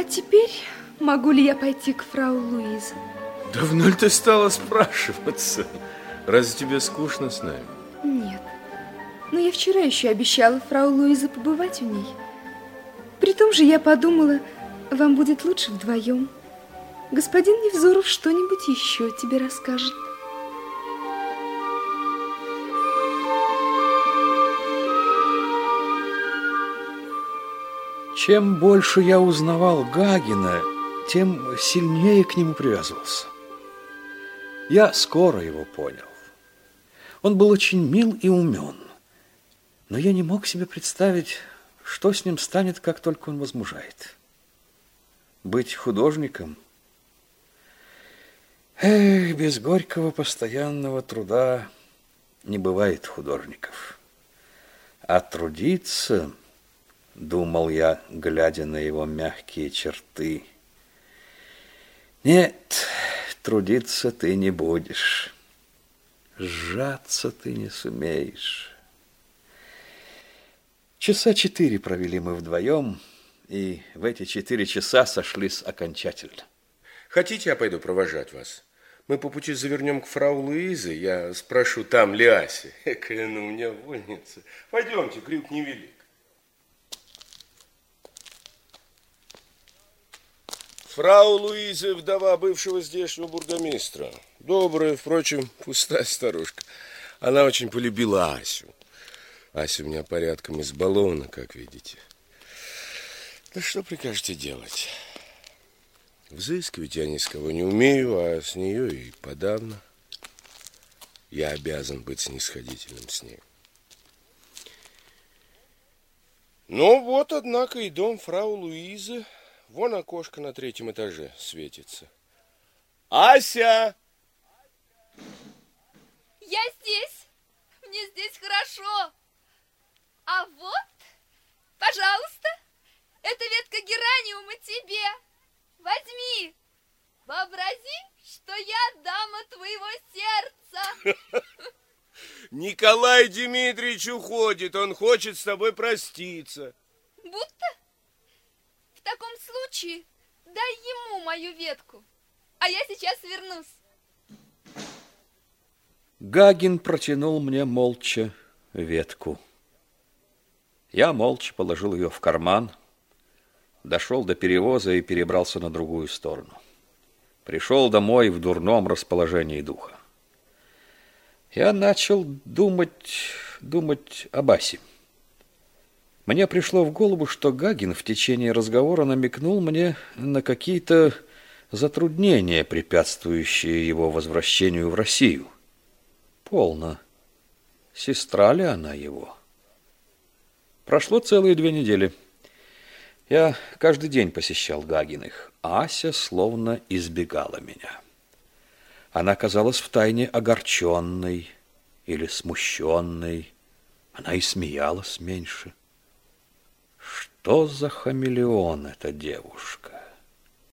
А теперь могу ли я пойти к фрау Луизе? Давно ли ты стала спрашиваться? Разве тебе скучно с нами? Нет. Но я вчера еще обещала фрау Луизе побывать у ней. При том же я подумала, вам будет лучше вдвоем. Господин Невзоров что-нибудь еще тебе расскажет. Чем больше я узнавал Гагина, тем сильнее к нему привязывался. Я скоро его понял. Он был очень мил и умен, но я не мог себе представить, что с ним станет, как только он возмужает. Быть художником? Эх, без горького постоянного труда не бывает художников. А трудиться думал я, глядя на его мягкие черты. Нет, трудиться ты не будешь, сжаться ты не сумеешь. Часа четыре провели мы вдвоем, и в эти четыре часа сошлись окончательно. Хотите, я пойду провожать вас? Мы по пути завернем к фрау Луизе, я спрошу, там ли Ася. Экая она у меня вольница. Пойдемте, крюк невелик. Фрау Луиза, вдова бывшего здешнего бургомистра. Добрая, впрочем, пустая старушка. Она очень полюбила Асю. Ася у меня порядком избалована, как видите. Да что прикажете делать? Взыскивать я ни с кого не умею, а с нее и подавно. Я обязан быть снисходительным с ней. Ну вот, однако, и дом фрау Луизы Вон окошко на третьем этаже светится. Ася! Я здесь. Мне здесь хорошо. А вот, пожалуйста, эта ветка гераниума тебе. Возьми. Вообрази, что я дама твоего сердца. Николай Дмитриевич уходит, он хочет с тобой проститься. Будто? Таком случае дай ему мою ветку, а я сейчас вернусь. Гагин протянул мне молча ветку. Я молча положил ее в карман, дошел до перевоза и перебрался на другую сторону. Пришел домой в дурном расположении духа. Я начал думать, думать об Асе. Мне пришло в голову, что Гагин в течение разговора намекнул мне на какие-то затруднения, препятствующие его возвращению в Россию. Полно. Сестра ли она его? Прошло целые две недели. Я каждый день посещал Гагиных. Ася словно избегала меня. Она казалась втайне огорченной или смущенной. Она и смеялась меньше. Что за хамелеон эта девушка?